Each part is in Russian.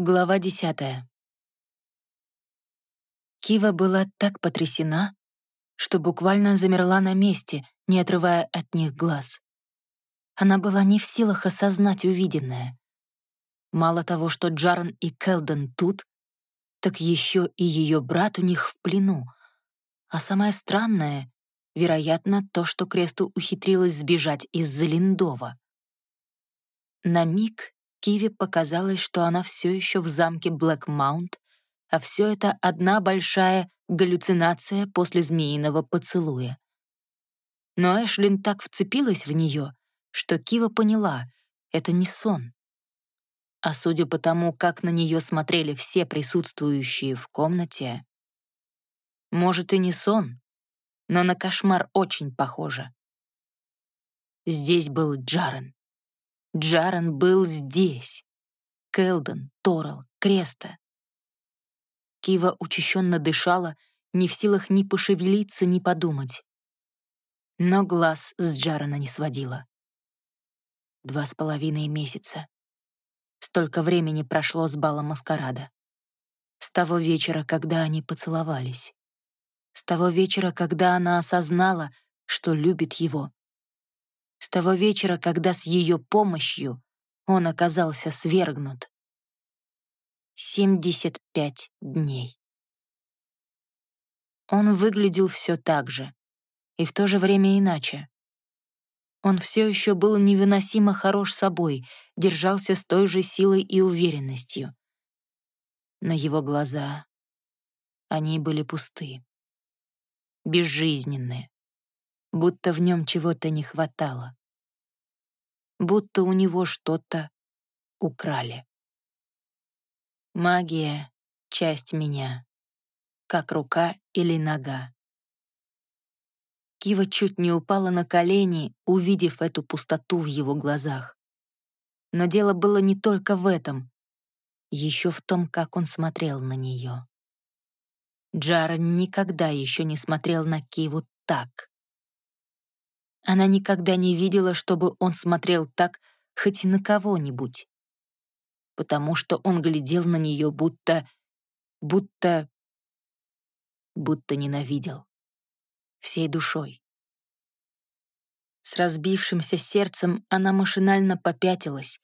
Глава десятая. Кива была так потрясена, что буквально замерла на месте, не отрывая от них глаз. Она была не в силах осознать увиденное. Мало того, что Джаран и Келден тут, так еще и ее брат у них в плену. А самое странное, вероятно, то, что Кресту ухитрилась сбежать из-за Линдова. На миг Киве показалось, что она все еще в замке Блэк-Маунт, а все это одна большая галлюцинация после змеиного поцелуя. Но Эшлин так вцепилась в нее, что Кива поняла — это не сон. А судя по тому, как на нее смотрели все присутствующие в комнате, может и не сон, но на кошмар очень похоже. Здесь был Джарен. Джарен был здесь. Келден, Торал, Креста. Кива учащенно дышала, не в силах ни пошевелиться, ни подумать. Но глаз с Джарена не сводила. Два с половиной месяца. Столько времени прошло с бала маскарада. С того вечера, когда они поцеловались. С того вечера, когда она осознала, что любит его, с того вечера, когда с ее помощью он оказался свергнут. 75 дней. Он выглядел все так же, и в то же время иначе. Он все еще был невыносимо хорош собой, держался с той же силой и уверенностью. Но его глаза, они были пусты, безжизненные, будто в нем чего-то не хватало. Будто у него что-то украли. Магия — часть меня, как рука или нога. Кива чуть не упала на колени, увидев эту пустоту в его глазах. Но дело было не только в этом, еще в том, как он смотрел на нее. Джарен никогда еще не смотрел на Киву так. Она никогда не видела, чтобы он смотрел так хоть на кого-нибудь. Потому что он глядел на нее будто... будто... будто ненавидел. Всей душой. С разбившимся сердцем она машинально попятилась,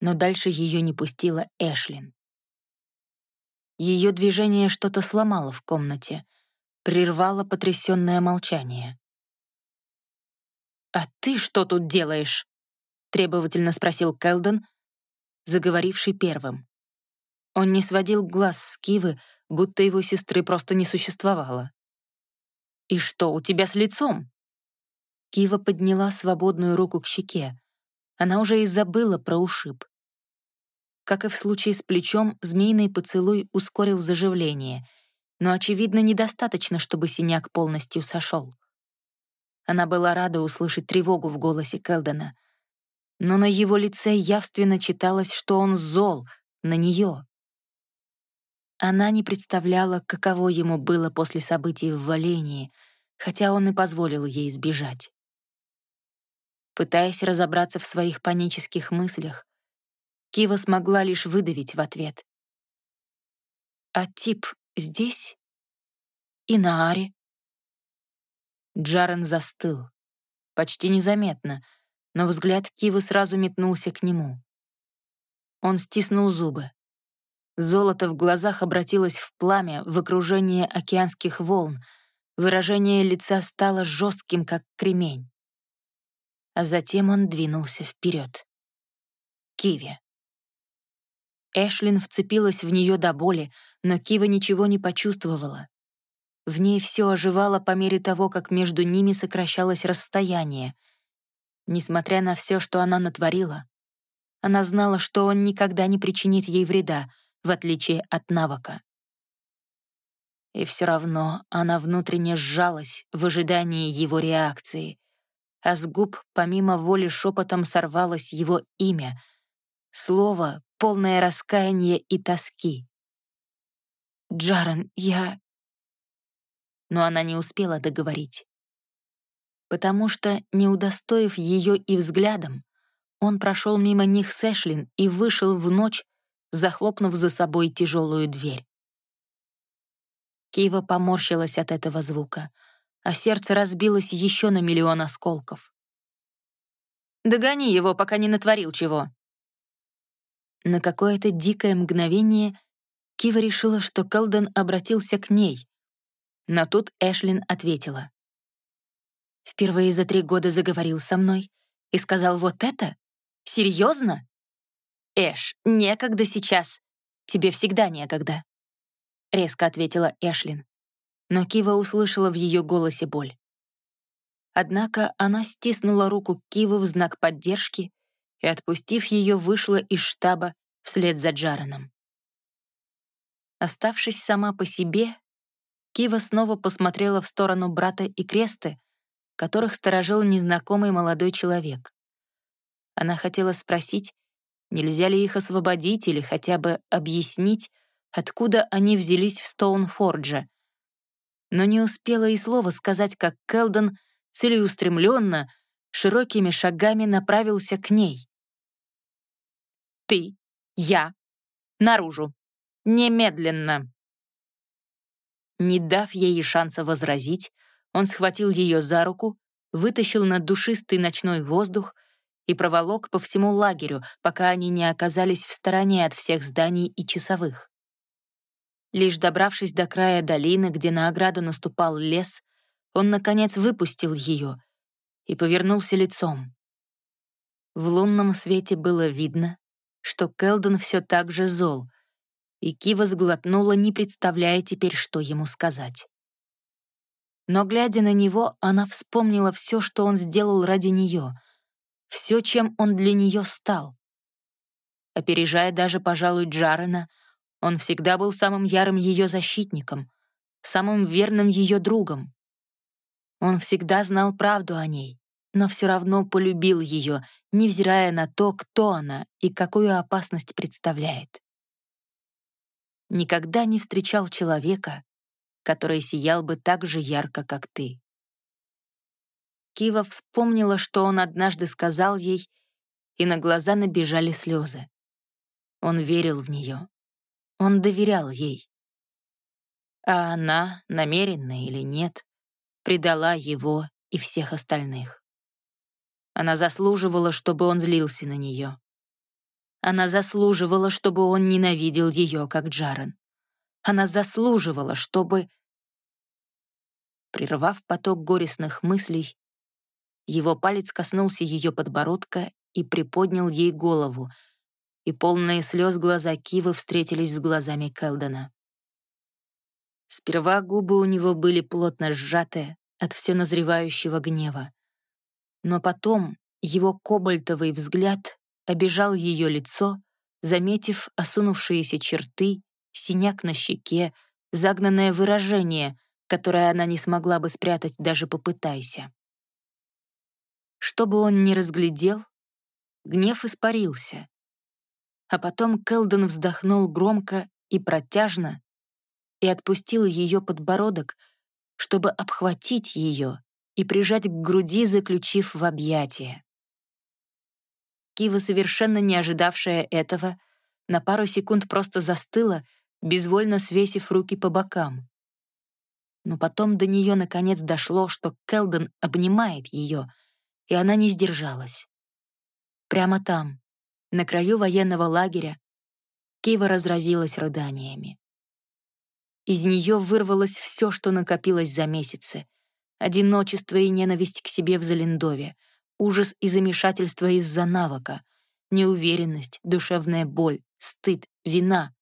но дальше ее не пустила Эшлин. Ее движение что-то сломало в комнате, прервало потрясенное молчание. «А ты что тут делаешь?» — требовательно спросил Келден, заговоривший первым. Он не сводил глаз с Кивы, будто его сестры просто не существовало. «И что у тебя с лицом?» Кива подняла свободную руку к щеке. Она уже и забыла про ушиб. Как и в случае с плечом, змеиный поцелуй ускорил заживление, но, очевидно, недостаточно, чтобы синяк полностью сошел. Она была рада услышать тревогу в голосе Келдена. Но на его лице явственно читалось, что он зол на нее. Она не представляла, каково ему было после событий в Валении, хотя он и позволил ей сбежать. Пытаясь разобраться в своих панических мыслях, Кива смогла лишь выдавить в ответ. «А тип здесь? И на Аре?» Джарен застыл. Почти незаметно, но взгляд Кивы сразу метнулся к нему. Он стиснул зубы. Золото в глазах обратилось в пламя в окружении океанских волн. Выражение лица стало жестким, как кремень. А затем он двинулся вперед. Киви. Эшлин вцепилась в нее до боли, но Кива ничего не почувствовала. В ней все оживало по мере того, как между ними сокращалось расстояние. Несмотря на все, что она натворила, она знала, что он никогда не причинит ей вреда, в отличие от навыка. И все равно она внутренне сжалась в ожидании его реакции, а с губ помимо воли шепотом сорвалось его имя, слово, полное раскаяния и тоски. «Джарен, я...» но она не успела договорить. Потому что, не удостоив ее и взглядом, он прошел мимо них с Эшлин и вышел в ночь, захлопнув за собой тяжелую дверь. Кива поморщилась от этого звука, а сердце разбилось еще на миллион осколков. «Догони его, пока не натворил чего». На какое-то дикое мгновение Кива решила, что Келден обратился к ней. Но тут Эшлин ответила. «Впервые за три года заговорил со мной и сказал вот это? Серьезно? Эш, некогда сейчас. Тебе всегда некогда резко ответила Эшлин. Но Кива услышала в ее голосе боль. Однако она стиснула руку Кивы в знак поддержки и, отпустив ее, вышла из штаба вслед за Джареном. Оставшись сама по себе, Кива снова посмотрела в сторону брата и кресты, которых сторожил незнакомый молодой человек. Она хотела спросить, нельзя ли их освободить или хотя бы объяснить, откуда они взялись в Стоунфордже. Но не успела и слова сказать, как Келден целеустремленно, широкими шагами направился к ней. «Ты, я, наружу, немедленно!» Не дав ей шанса возразить, он схватил ее за руку, вытащил на душистый ночной воздух и проволок по всему лагерю, пока они не оказались в стороне от всех зданий и часовых. Лишь добравшись до края долины, где на ограду наступал лес, он, наконец, выпустил ее и повернулся лицом. В лунном свете было видно, что Келден все так же зол, и Кива сглотнула, не представляя теперь, что ему сказать. Но, глядя на него, она вспомнила все, что он сделал ради нее, все, чем он для нее стал. Опережая даже, пожалуй, Джарена — он всегда был самым ярым ее защитником, самым верным ее другом. Он всегда знал правду о ней, но все равно полюбил ее, невзирая на то, кто она и какую опасность представляет. Никогда не встречал человека, который сиял бы так же ярко, как ты. Кива вспомнила, что он однажды сказал ей, и на глаза набежали слезы. Он верил в нее. Он доверял ей. А она, намеренно или нет, предала его и всех остальных. Она заслуживала, чтобы он злился на нее. Она заслуживала, чтобы он ненавидел ее, как Джарен. Она заслуживала, чтобы... Прервав поток горестных мыслей, его палец коснулся ее подбородка и приподнял ей голову, и полные слез глаза Кивы встретились с глазами Келдена. Сперва губы у него были плотно сжаты от все назревающего гнева. Но потом его кобальтовый взгляд обижал ее лицо, заметив осунувшиеся черты, синяк на щеке, загнанное выражение, которое она не смогла бы спрятать, даже попытайся. Что бы он ни разглядел, гнев испарился, а потом Келден вздохнул громко и протяжно и отпустил ее подбородок, чтобы обхватить ее и прижать к груди, заключив в объятия. Кива, совершенно не ожидавшая этого, на пару секунд просто застыла, безвольно свесив руки по бокам. Но потом до нее наконец дошло, что Келден обнимает ее, и она не сдержалась. Прямо там, на краю военного лагеря, Кива разразилась рыданиями. Из нее вырвалось все, что накопилось за месяцы. Одиночество и ненависть к себе в Залендове, ужас и замешательство из-за навыка, неуверенность, душевная боль, стыд, вина.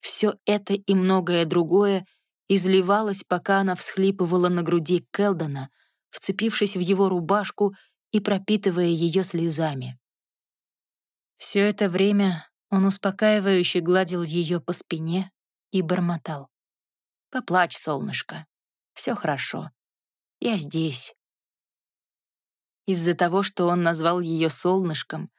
Все это и многое другое изливалось, пока она всхлипывала на груди Келдона, вцепившись в его рубашку и пропитывая ее слезами. Все это время он успокаивающе гладил ее по спине и бормотал. «Поплачь, солнышко. Все хорошо. Я здесь». Из-за того, что он назвал ее солнышком,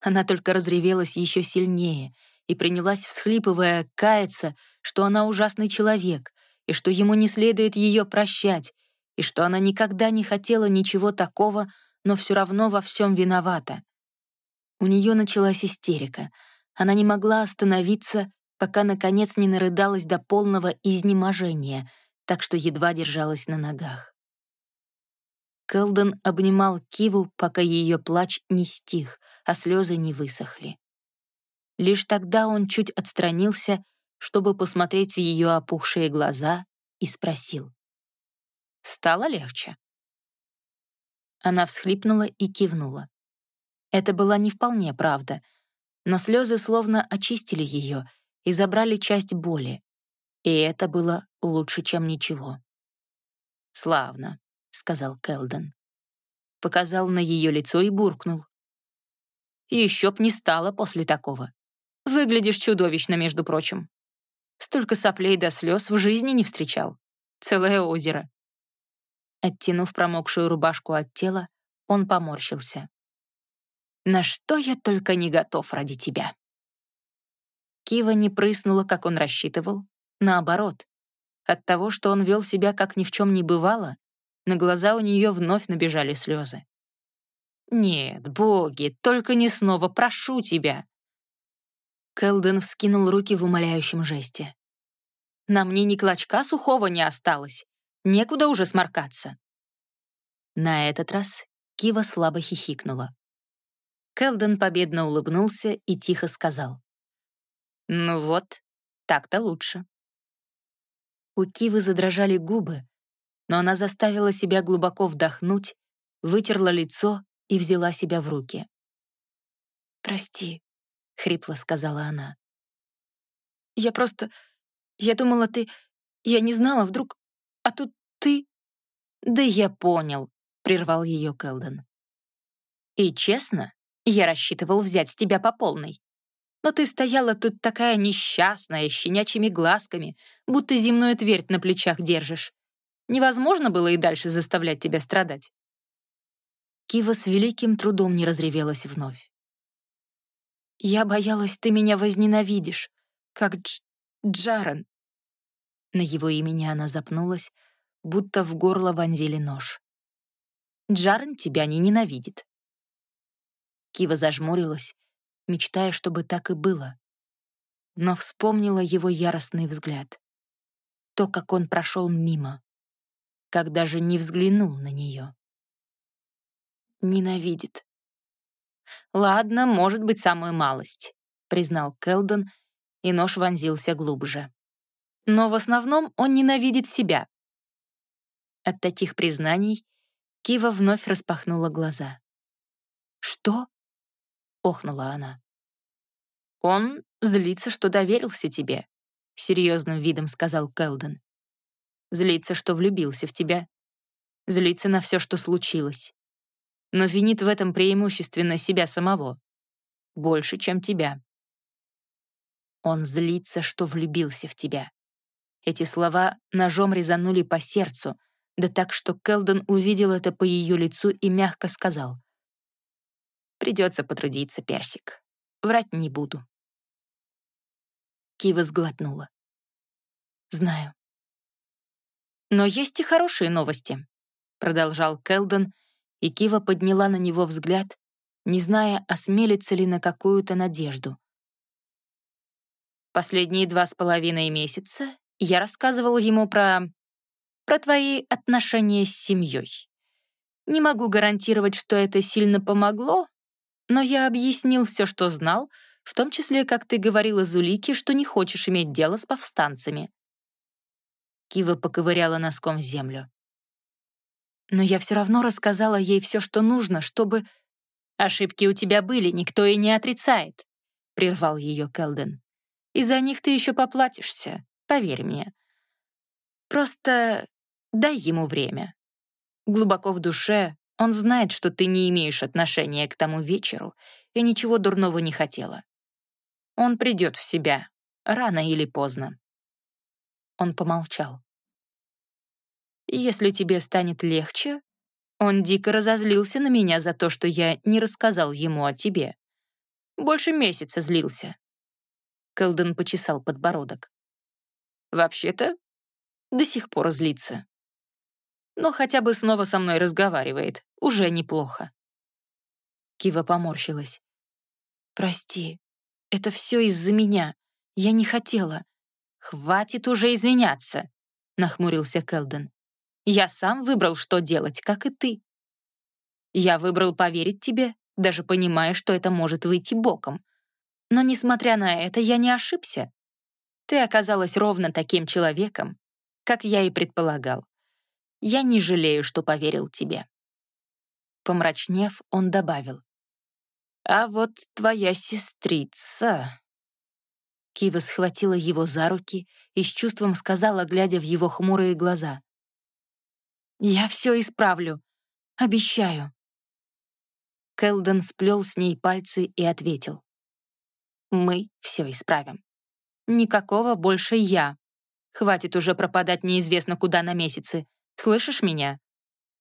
она только разревелась еще сильнее и принялась, всхлипывая, каяться, что она ужасный человек, и что ему не следует ее прощать, и что она никогда не хотела ничего такого, но все равно во всем виновата. У нее началась истерика. Она не могла остановиться, пока, наконец, не нарыдалась до полного изнеможения, так что едва держалась на ногах. Келден обнимал Киву, пока ее плач не стих, а слезы не высохли. Лишь тогда он чуть отстранился, чтобы посмотреть в ее опухшие глаза, и спросил. «Стало легче?» Она всхлипнула и кивнула. Это была не вполне правда, но слезы словно очистили ее и забрали часть боли, и это было лучше, чем ничего. «Славно», — сказал Келден. Показал на ее лицо и буркнул. «Еще б не стало после такого. Выглядишь чудовищно, между прочим. Столько соплей до слез в жизни не встречал. Целое озеро». Оттянув промокшую рубашку от тела, он поморщился. «На что я только не готов ради тебя». Кива не прыснула, как он рассчитывал. Наоборот, от того, что он вел себя, как ни в чем не бывало, на глаза у нее вновь набежали слезы. «Нет, боги, только не снова, прошу тебя!» Келден вскинул руки в умоляющем жесте. «На мне ни клочка сухого не осталось. Некуда уже сморкаться». На этот раз Кива слабо хихикнула. Келден победно улыбнулся и тихо сказал. «Ну вот, так-то лучше». У Кивы задрожали губы, но она заставила себя глубоко вдохнуть, вытерла лицо и взяла себя в руки. «Прости», — хрипло сказала она. «Я просто... Я думала, ты... Я не знала, вдруг... А тут ты...» «Да я понял», — прервал ее Келден. «И честно, я рассчитывал взять с тебя по полной. Но ты стояла тут такая несчастная, с щенячьими глазками, будто земную твердь на плечах держишь. Невозможно было и дальше заставлять тебя страдать. Кива с великим трудом не разревелась вновь. «Я боялась, ты меня возненавидишь, как Дж... Джарен». На его имени она запнулась, будто в горло вонзили нож. «Джарен тебя не ненавидит». Кива зажмурилась, мечтая, чтобы так и было. Но вспомнила его яростный взгляд. То, как он прошел мимо как даже не взглянул на нее. Ненавидит. «Ладно, может быть, самую малость», — признал Келдон, и нож вонзился глубже. «Но в основном он ненавидит себя». От таких признаний Кива вновь распахнула глаза. «Что?» — охнула она. «Он злится, что доверился тебе», — серьезным видом сказал Келден. Злится, что влюбился в тебя. Злится на все, что случилось. Но винит в этом преимущественно себя самого. Больше, чем тебя. Он злится, что влюбился в тебя. Эти слова ножом резанули по сердцу, да так, что Келден увидел это по ее лицу и мягко сказал. «Придется потрудиться, Персик. Врать не буду». Кива сглотнула. «Знаю. «Но есть и хорошие новости», — продолжал Келден, и Кива подняла на него взгляд, не зная, осмелится ли на какую-то надежду. «Последние два с половиной месяца я рассказывал ему про... про твои отношения с семьей. Не могу гарантировать, что это сильно помогло, но я объяснил все, что знал, в том числе, как ты говорила Зулике, что не хочешь иметь дело с повстанцами. Кива поковыряла носком землю. Но я все равно рассказала ей все, что нужно, чтобы... «Ошибки у тебя были, никто и не отрицает», — прервал ее Келден. «И за них ты еще поплатишься, поверь мне. Просто дай ему время. Глубоко в душе он знает, что ты не имеешь отношения к тому вечеру и ничего дурного не хотела. Он придет в себя, рано или поздно. Он помолчал. «Если тебе станет легче...» Он дико разозлился на меня за то, что я не рассказал ему о тебе. Больше месяца злился. Кэлден почесал подбородок. «Вообще-то, до сих пор злится. Но хотя бы снова со мной разговаривает. Уже неплохо». Кива поморщилась. «Прости, Это все из-за меня. Я не хотела. «Хватит уже извиняться», — нахмурился Келден. «Я сам выбрал, что делать, как и ты. Я выбрал поверить тебе, даже понимая, что это может выйти боком. Но, несмотря на это, я не ошибся. Ты оказалась ровно таким человеком, как я и предполагал. Я не жалею, что поверил тебе». Помрачнев, он добавил. «А вот твоя сестрица...» Кива схватила его за руки и с чувством сказала, глядя в его хмурые глаза. «Я все исправлю. Обещаю». Келден сплел с ней пальцы и ответил. «Мы все исправим. Никакого больше я. Хватит уже пропадать неизвестно куда на месяцы. Слышишь меня?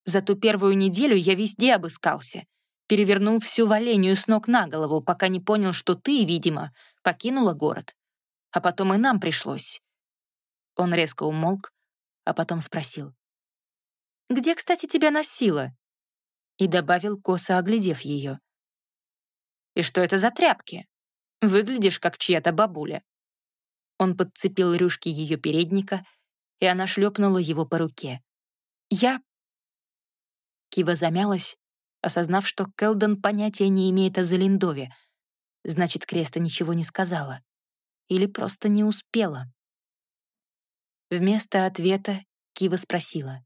За ту первую неделю я везде обыскался. Перевернул всю Валению с ног на голову, пока не понял, что ты, видимо, покинула город а потом и нам пришлось». Он резко умолк, а потом спросил. «Где, кстати, тебя носило?» И добавил, косо оглядев ее. «И что это за тряпки? Выглядишь, как чья-то бабуля». Он подцепил рюшки ее передника, и она шлепнула его по руке. «Я...» Кива замялась, осознав, что Келден понятия не имеет о Залиндове. Значит, Креста ничего не сказала или просто не успела? Вместо ответа Кива спросила.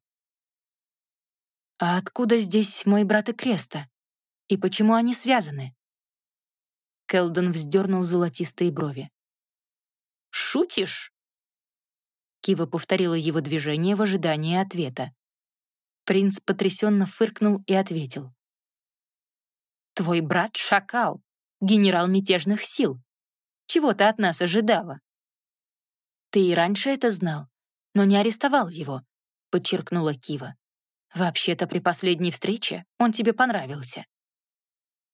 «А откуда здесь мой брат и Креста? И почему они связаны?» Келден вздернул золотистые брови. «Шутишь?» Кива повторила его движение в ожидании ответа. Принц потрясенно фыркнул и ответил. «Твой брат — шакал, генерал мятежных сил. Чего ты от нас ожидала?» «Ты и раньше это знал, но не арестовал его», — подчеркнула Кива. «Вообще-то при последней встрече он тебе понравился».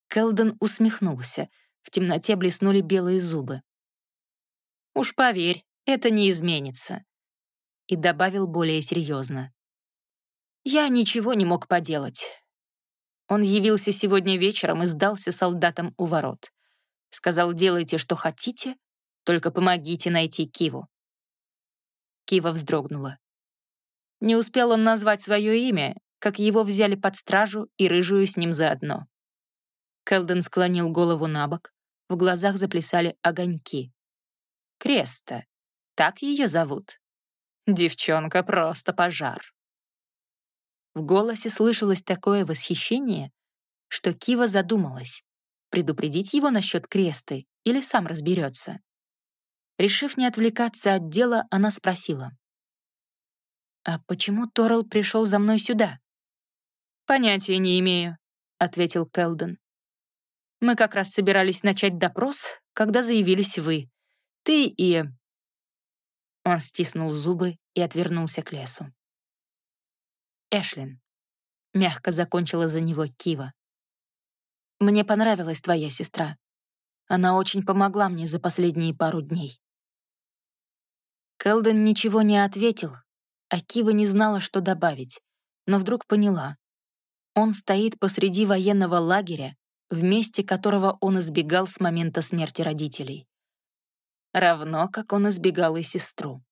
Келден усмехнулся. В темноте блеснули белые зубы. «Уж поверь, это не изменится», и добавил более серьезно. «Я ничего не мог поделать. Он явился сегодня вечером и сдался солдатам у ворот. Сказал, делайте, что хотите, только помогите найти Киву. Кива вздрогнула. Не успел он назвать свое имя, как его взяли под стражу и рыжую с ним заодно. Келден склонил голову на бок, в глазах заплясали огоньки. «Креста, так ее зовут. Девчонка просто пожар». В голосе слышалось такое восхищение, что Кива задумалась, предупредить его насчет кресты или сам разберется. Решив не отвлекаться от дела, она спросила. «А почему Торрелл пришел за мной сюда?» «Понятия не имею», — ответил Келден. «Мы как раз собирались начать допрос, когда заявились вы. Ты и...» Он стиснул зубы и отвернулся к лесу. «Эшлин», — мягко закончила за него Кива. Мне понравилась твоя сестра. Она очень помогла мне за последние пару дней». Келден ничего не ответил, а Кива не знала, что добавить, но вдруг поняла. Он стоит посреди военного лагеря, в месте которого он избегал с момента смерти родителей. Равно, как он избегал и сестру.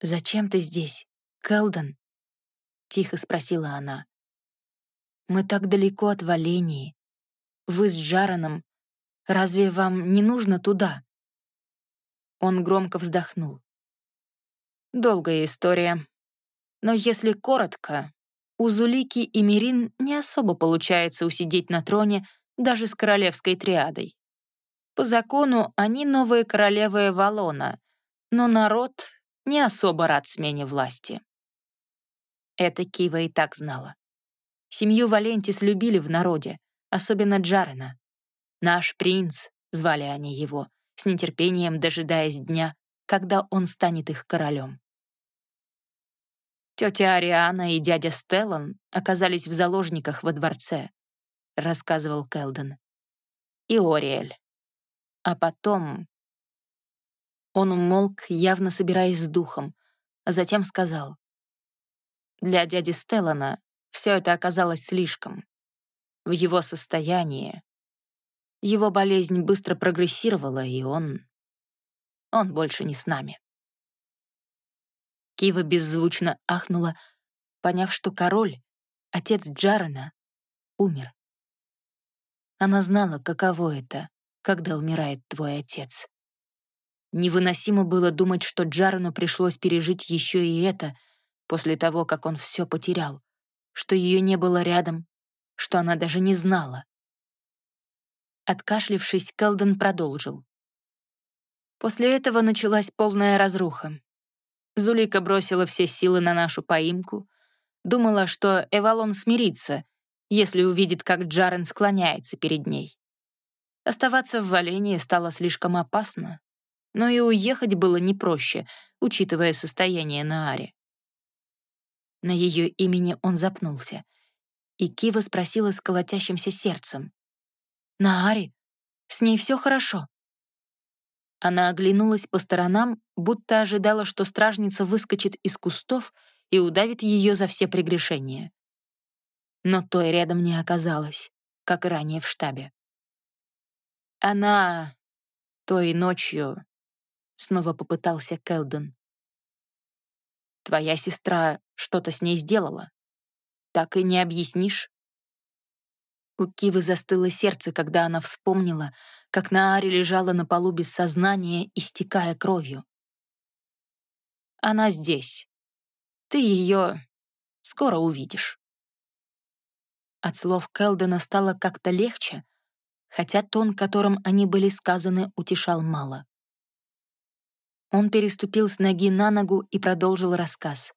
«Зачем ты здесь, Келден?» — тихо спросила она. Мы так далеко от Валении. Вы с Джараном. Разве вам не нужно туда?» Он громко вздохнул. «Долгая история. Но если коротко, у Зулики и Мирин не особо получается усидеть на троне даже с королевской триадой. По закону они новые королевы Валона, но народ не особо рад смене власти. Это Кива и так знала. Семью Валентис любили в народе, особенно Джарена. «Наш принц», — звали они его, с нетерпением дожидаясь дня, когда он станет их королем. Тетя Ариана и дядя Стеллан оказались в заложниках во дворце, рассказывал Келден. И Ориэль. А потом... Он умолк, явно собираясь с духом, а затем сказал. Для дяди Стеллана все это оказалось слишком. В его состоянии Его болезнь быстро прогрессировала, и он... Он больше не с нами. Кива беззвучно ахнула, поняв, что король, отец Джарена, умер. Она знала, каково это, когда умирает твой отец. Невыносимо было думать, что Джарену пришлось пережить еще и это после того, как он все потерял, что ее не было рядом, что она даже не знала. Откашлившись, Келден продолжил. После этого началась полная разруха. Зулика бросила все силы на нашу поимку, думала, что Эвалон смирится, если увидит, как Джарен склоняется перед ней. Оставаться в Валении стало слишком опасно, но и уехать было не проще, учитывая состояние Наари. На ее имени он запнулся, и Кива спросила с колотящимся сердцем. «Наари, с ней все хорошо?» Она оглянулась по сторонам, будто ожидала, что стражница выскочит из кустов и удавит ее за все прегрешения. Но той рядом не оказалось, как ранее в штабе. Она той ночью снова попытался Келден. Твоя сестра что-то с ней сделала. Так и не объяснишь? У Кивы застыло сердце, когда она вспомнила, как Наари лежала на полу без сознания, истекая кровью. Она здесь. Ты ее скоро увидишь. От слов Келдена стало как-то легче, хотя тон, которым они были сказаны, утешал мало. Он переступил с ноги на ногу и продолжил рассказ.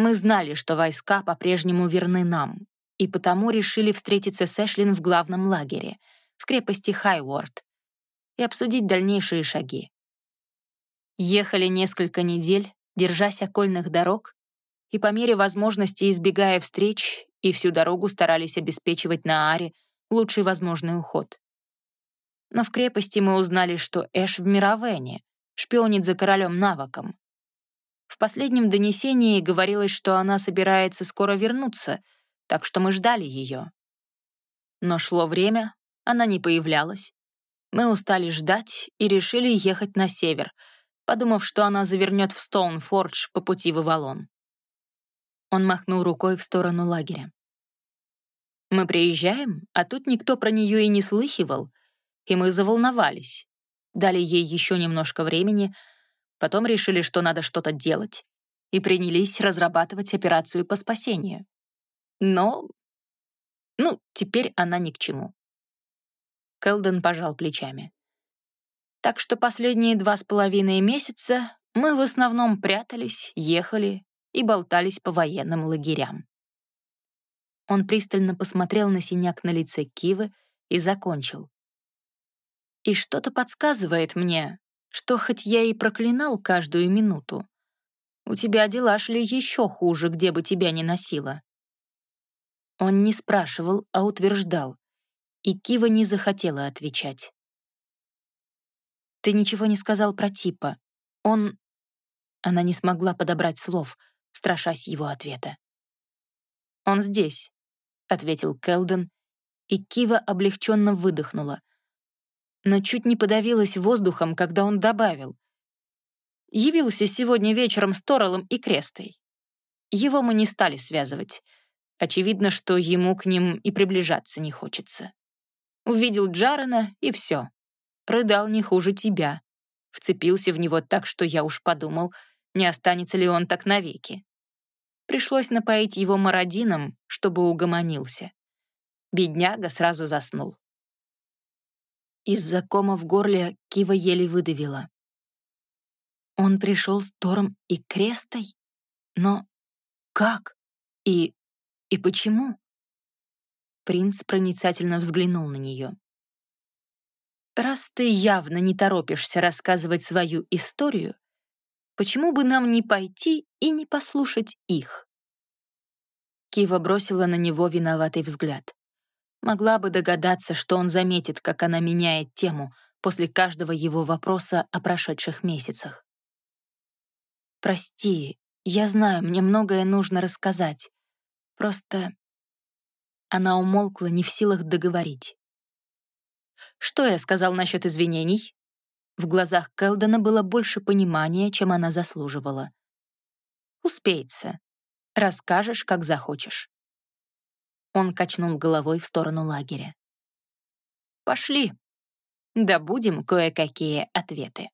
«Мы знали, что войска по-прежнему верны нам, и потому решили встретиться с Эшлин в главном лагере, в крепости Хайворд, и обсудить дальнейшие шаги. Ехали несколько недель, держась окольных дорог, и по мере возможности избегая встреч, и всю дорогу старались обеспечивать на Аре лучший возможный уход. Но в крепости мы узнали, что Эш в Мировене, шпионит за королем Наваком. В последнем донесении говорилось, что она собирается скоро вернуться, так что мы ждали ее. Но шло время, она не появлялась. Мы устали ждать и решили ехать на север, подумав, что она завернет в Стоунфордж по пути в Авалон. Он махнул рукой в сторону лагеря. Мы приезжаем, а тут никто про нее и не слыхивал, и мы заволновались. Дали ей еще немножко времени, потом решили, что надо что-то делать, и принялись разрабатывать операцию по спасению. Но... Ну, теперь она ни к чему. Келден пожал плечами. Так что последние два с половиной месяца мы в основном прятались, ехали и болтались по военным лагерям. Он пристально посмотрел на синяк на лице Кивы и закончил. «И что-то подсказывает мне, что хоть я и проклинал каждую минуту, у тебя дела шли еще хуже, где бы тебя ни носило». Он не спрашивал, а утверждал, и Кива не захотела отвечать. «Ты ничего не сказал про типа. Он...» Она не смогла подобрать слов, страшась его ответа. «Он здесь», ответил Келден, и Кива облегченно выдохнула. Но чуть не подавилась воздухом, когда он добавил. Явился сегодня вечером с Торалом и Крестой. Его мы не стали связывать. Очевидно, что ему к ним и приближаться не хочется. Увидел Джарена, и все. Рыдал не хуже тебя. Вцепился в него так, что я уж подумал, не останется ли он так навеки. Пришлось напоить его мародином, чтобы угомонился. Бедняга сразу заснул. Из-за кома в горле Кива еле выдавила. Он пришел с Тором и Крестой? Но как? И... и почему? Принц проницательно взглянул на нее. «Раз ты явно не торопишься рассказывать свою историю, Почему бы нам не пойти и не послушать их?» Кива бросила на него виноватый взгляд. Могла бы догадаться, что он заметит, как она меняет тему после каждого его вопроса о прошедших месяцах. «Прости, я знаю, мне многое нужно рассказать. Просто...» Она умолкла, не в силах договорить. Что я сказал насчет извинений? В глазах Келдона было больше понимания, чем она заслуживала. «Успеется. Расскажешь, как захочешь». Он качнул головой в сторону лагеря. «Пошли. Добудем кое-какие ответы».